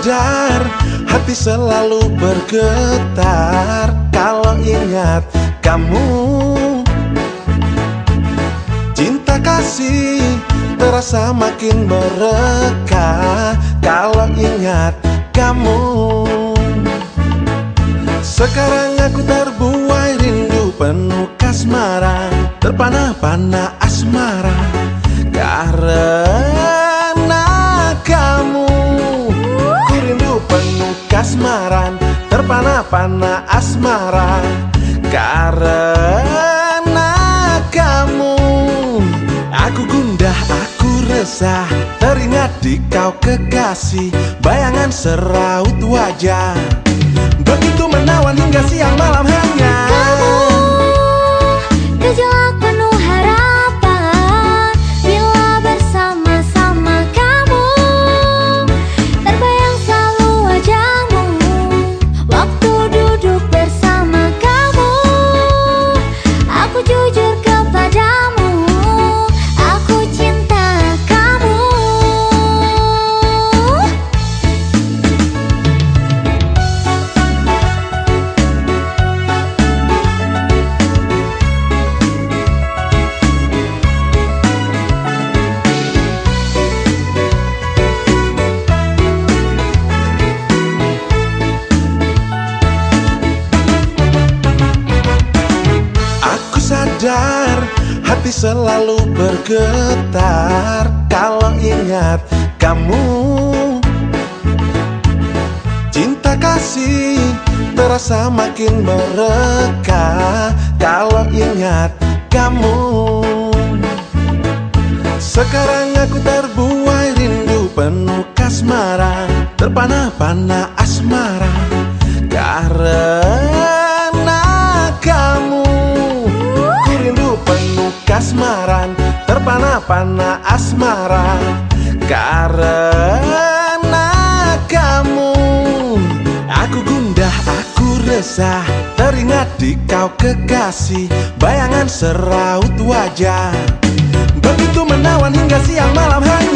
Hati selalu bergetar. Kalau ingat kamu Cinta kasih terasa makin mereka. Kalau ingat kamu Sekarang aku terbuai rindu penuh kasmaran Terpana-pana asmara Terpana-pana asmara Karena kamu. Aku gundah, aku resah Teringat di kau kekasih. Bayangan seraut wajah Begitu menawan hingga siang malam sadar hati selalu bergetar. Kalau ingat kamu Cinta kasih terasa makin mereka. Kalau ingat kamu Sekarang aku terbuai rindu penuh kasmaran Terpana-pana asmara. Karena Terpana-pana asmara Karena kamu. Aku gundah, aku resah Teringat di kau kekasih. Bayangan seraut wajah Begitu menawan hingga siang malam. Hanya